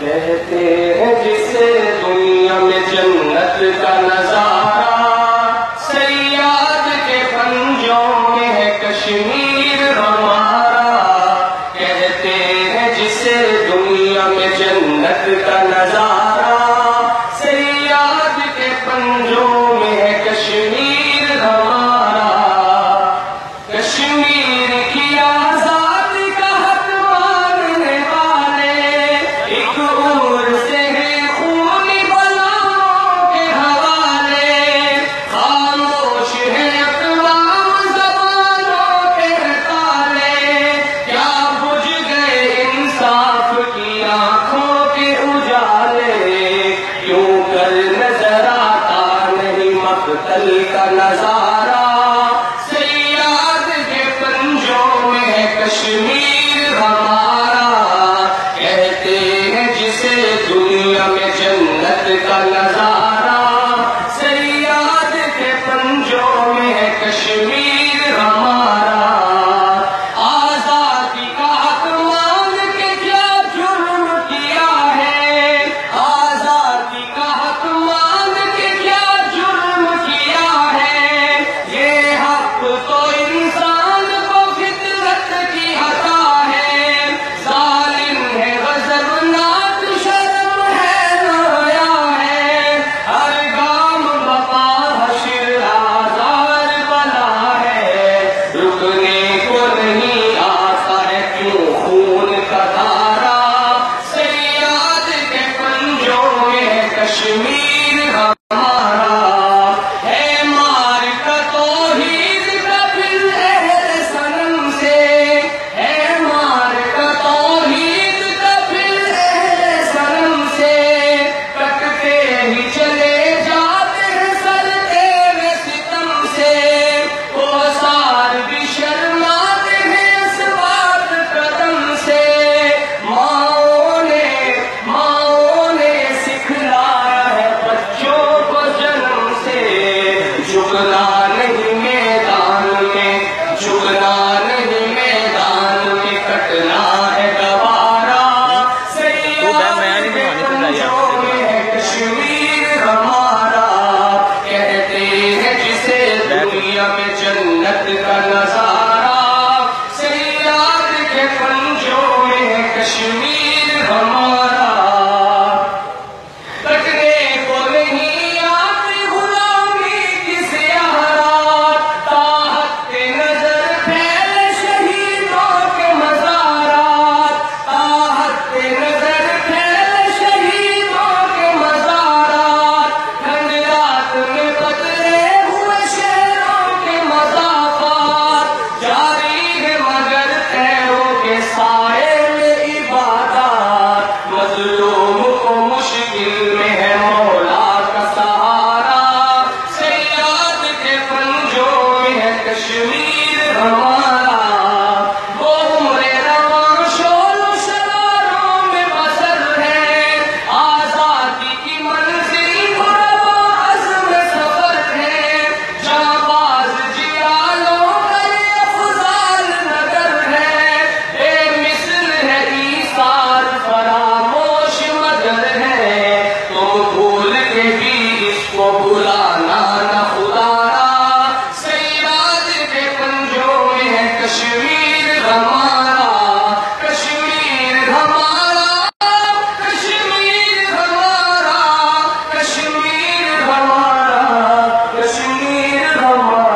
कहते हैं जिसे दुनिया में जन्नत का नज़ारा, सयाद के पंजों में है कश्मीर हमारा। कहते हैं जिसे दुनिया में जन्नत Mayor mentioned me. You.